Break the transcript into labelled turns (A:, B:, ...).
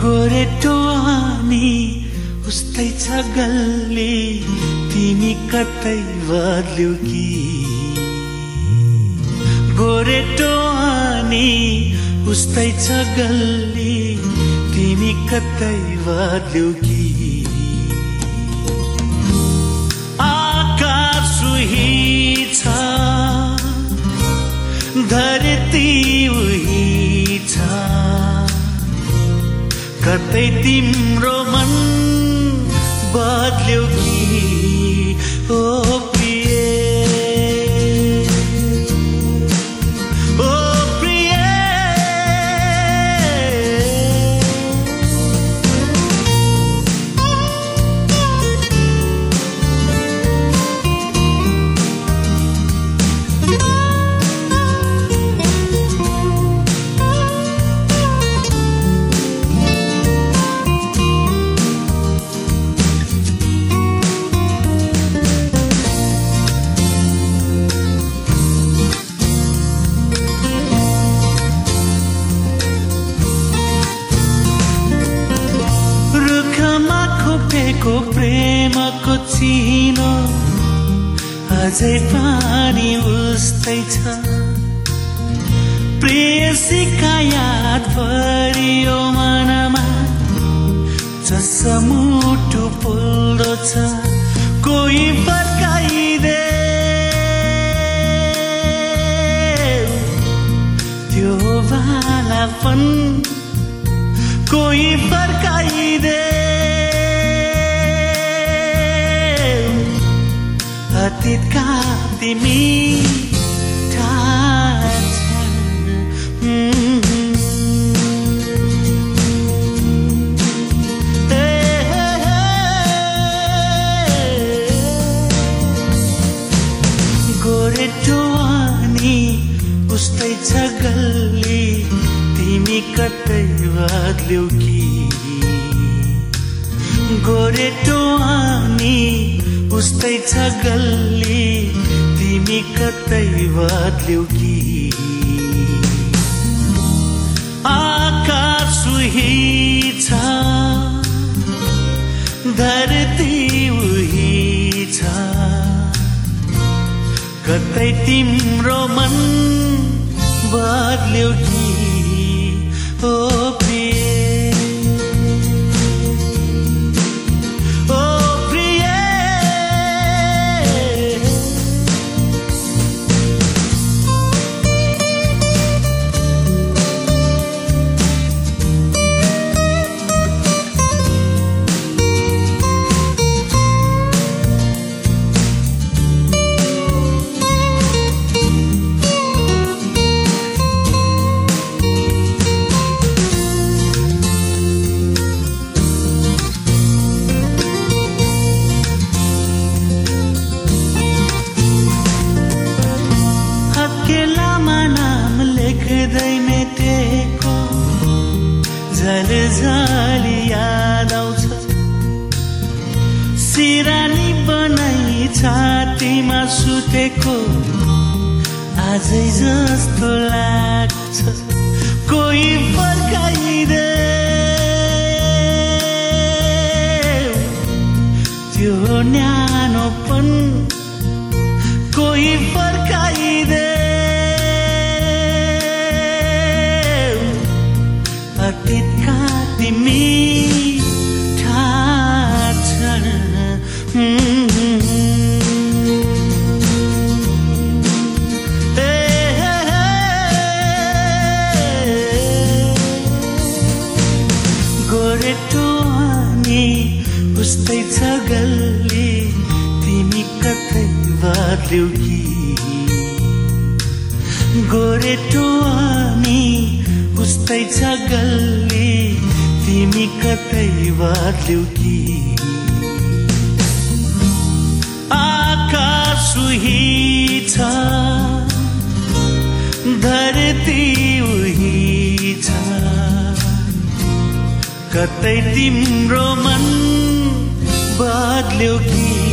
A: गोरेटो अनि उस्तै छ गल्ली तिमी कतै बद्ल्यौ कि? गोरेटो अनि उस्तै छ गल्ली तिमी कतै बद्ल्यौ कि? आकाश उही छ धरती कतै तिम्रो मन बदल्यो कि? ओ खोपेको प्रेमको चिनो। अझै पानी उस्तै छ। प्रेयसीका याद भरियो मनमा जसमुटु पुल्दो छ कोही फर्काइदे त्यो बालापन कोही अतीतका तिमी गोरेटो अनि उस्तै छ गल्ली तिमी कतै बद्ल्यौ कि गोरेटो अनि उस्तै छ गल्ली तिमी कतै बद्ल्यौ कि? आकाश उही छ धरती उही छ। कतै तिम्रो मन बदल्यो कि? ओ झलझली याद आउँछ सिरानी बनाई छातीमा सुतेको। आजै जस्तो लाग्छ। बद्ल्यौ कि? गोरेटो अनि उस्तै छ गल्ली तिमी कतै बद्ल्यौ कि? आकाश उही छ धरती उही छ कतै तिम्रो मन बदल्यो कि?